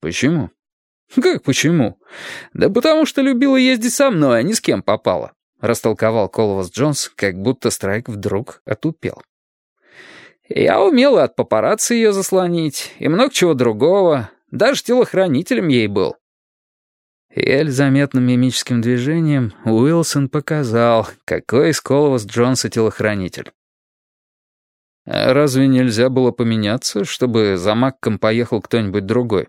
Почему? Как почему? Да потому что любила ездить со мной, а ни с кем попала. Растолковал Коловас Джонс, как будто Страйк вдруг отупел. Я умела от папарацци ее заслонить, и много чего другого. Даже телохранителем ей был. Эль заметным мимическим движением Уилсон показал, какой из Коловас Джонса телохранитель. А разве нельзя было поменяться, чтобы за Макком поехал кто-нибудь другой?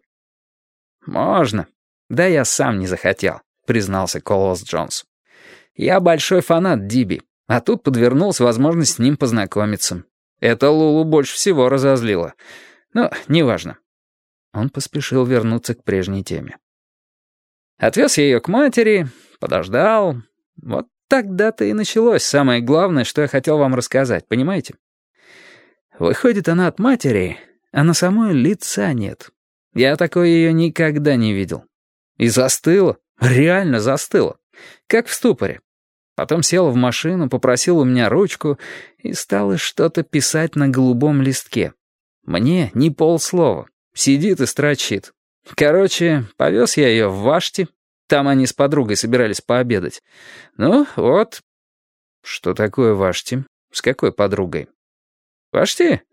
«Можно. Да я сам не захотел», — признался Колос Джонс. «Я большой фанат Диби, а тут подвернулась возможность с ним познакомиться. Это Лулу больше всего разозлило. Но неважно». Он поспешил вернуться к прежней теме. Отвез я ее к матери, подождал. Вот тогда-то и началось самое главное, что я хотел вам рассказать, понимаете? Выходит она от матери, а на самой лица нет. Я такой ее никогда не видел. И застыла, реально застыла, как в ступоре. Потом села в машину, попросила у меня ручку и стала что-то писать на голубом листке. Мне ни полслова. Сидит и строчит. Короче, повез я ее в Вашти. Там они с подругой собирались пообедать. Ну, вот. Что такое Вашти? С какой подругой? Вашти?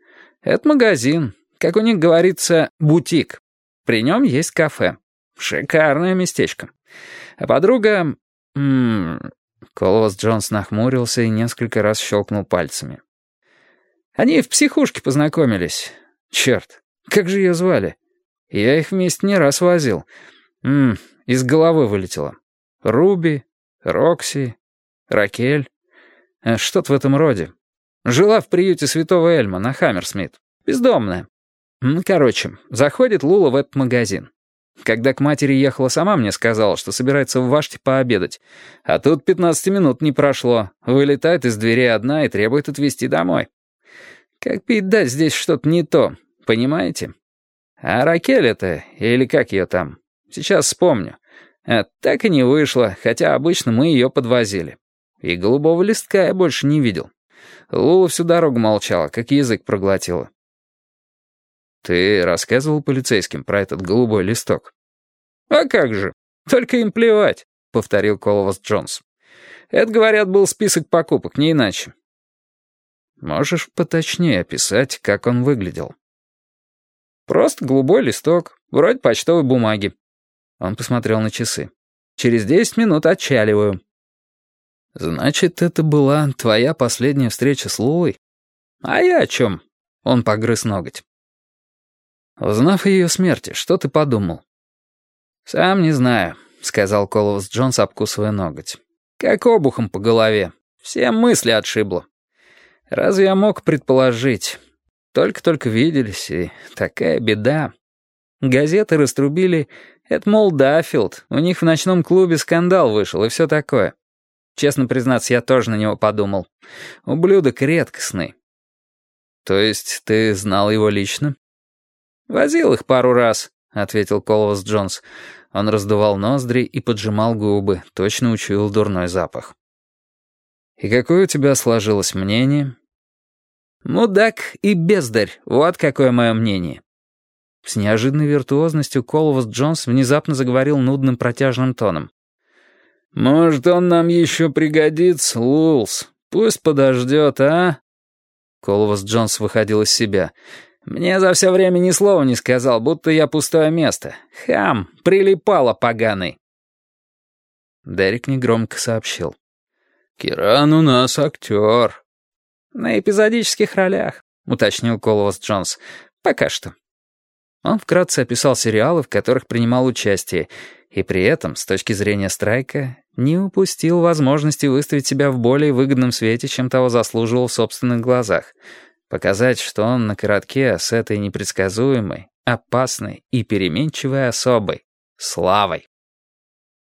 Это магазин. Как у них говорится, бутик. При нем есть кафе. Шикарное местечко. А подруга... Колвас Джонс нахмурился и несколько раз щелкнул пальцами. Они в психушке познакомились. Черт, как же ее звали? Я их вместе не раз возил. -м, из головы вылетело. Руби, Рокси, Ракель. Э, что-то в этом роде. Жила в приюте Святого Эльма на Хаммерсмит. Бездомная. Короче, заходит Лула в этот магазин. Когда к матери ехала, сама мне сказала, что собирается в Ваште пообедать. А тут 15 минут не прошло. Вылетает из двери одна и требует отвезти домой. Как пить дать, здесь что-то не то, понимаете? А Ракель это, или как ее там, сейчас вспомню. А так и не вышло, хотя обычно мы ее подвозили. И голубого листка я больше не видел. Лула всю дорогу молчала, как язык проглотила. «Ты рассказывал полицейским про этот голубой листок?» «А как же? Только им плевать», — повторил Коловас Джонс. «Это, говорят, был список покупок, не иначе». «Можешь поточнее описать, как он выглядел?» «Просто голубой листок, вроде почтовой бумаги». Он посмотрел на часы. «Через десять минут отчаливаю». «Значит, это была твоя последняя встреча с Лулой?» «А я о чем?» Он погрыз ноготь. Узнав о ее смерти, что ты подумал?» «Сам не знаю», — сказал Коловас Джонс, обкусывая ноготь. «Как обухом по голове. Все мысли отшибло. Разве я мог предположить? Только-только виделись, и такая беда. Газеты раструбили, это, мол, Даффилд, у них в ночном клубе скандал вышел и все такое. Честно признаться, я тоже на него подумал. Ублюдок редкостный». «То есть ты знал его лично?» «Возил их пару раз», — ответил Колвас Джонс. Он раздувал ноздри и поджимал губы, точно учуял дурной запах. «И какое у тебя сложилось мнение?» «Мудак и бездарь, вот какое мое мнение». С неожиданной виртуозностью Колвас Джонс внезапно заговорил нудным протяжным тоном. «Может, он нам еще пригодится, Лулс? Пусть подождет, а?» Колвас Джонс выходил из себя. Мне за все время ни слова не сказал, будто я пустое место. Хам, прилипало поганый. Дерек негромко сообщил. «Киран у нас актер». «На эпизодических ролях», — уточнил Коловас Джонс. «Пока что». Он вкратце описал сериалы, в которых принимал участие, и при этом, с точки зрения Страйка, не упустил возможности выставить себя в более выгодном свете, чем того заслуживал в собственных глазах — Показать, что он на коротке с этой непредсказуемой, опасной и переменчивой особой, Славой.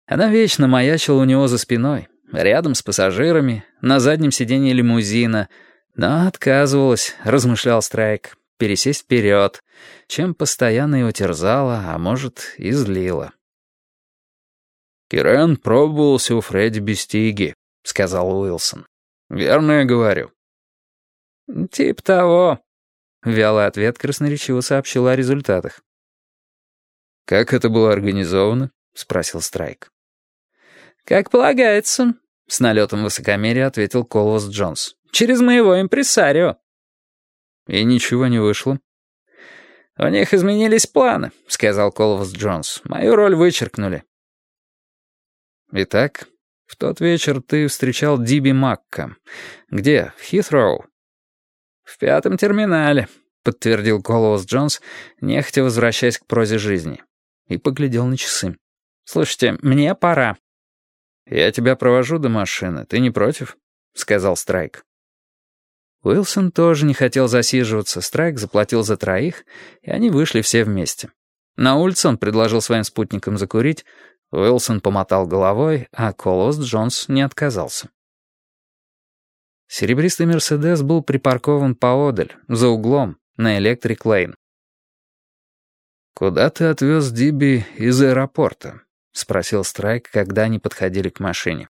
Она вечно маячила у него за спиной, рядом с пассажирами, на заднем сиденье лимузина, но отказывалась, размышлял Страйк, пересесть вперед, чем постоянно его терзала, а может, и злила. «Кирен пробовался у Фредди Бестиги», — сказал Уилсон. «Верно я говорю». «Тип того», — вялый ответ красноречиво сообщил о результатах. «Как это было организовано?» — спросил Страйк. «Как полагается», — с налетом высокомерия ответил Колвас Джонс. «Через моего импресарио». «И ничего не вышло?» «У них изменились планы», — сказал Колвас Джонс. «Мою роль вычеркнули». «Итак, в тот вечер ты встречал Диби Макка. Где? В Хитроу?» «В пятом терминале», — подтвердил Колвас Джонс, нехотя возвращаясь к прозе жизни и поглядел на часы. «Слушайте, мне пора». «Я тебя провожу до машины. Ты не против?» — сказал Страйк. Уилсон тоже не хотел засиживаться. Страйк заплатил за троих, и они вышли все вместе. На улице он предложил своим спутникам закурить. Уилсон помотал головой, а Колос Джонс не отказался. Серебристый «Мерседес» был припаркован поодаль, за углом, на Электрик-Лейн. «Куда ты отвез Диби из аэропорта?» — спросил Страйк, когда они подходили к машине.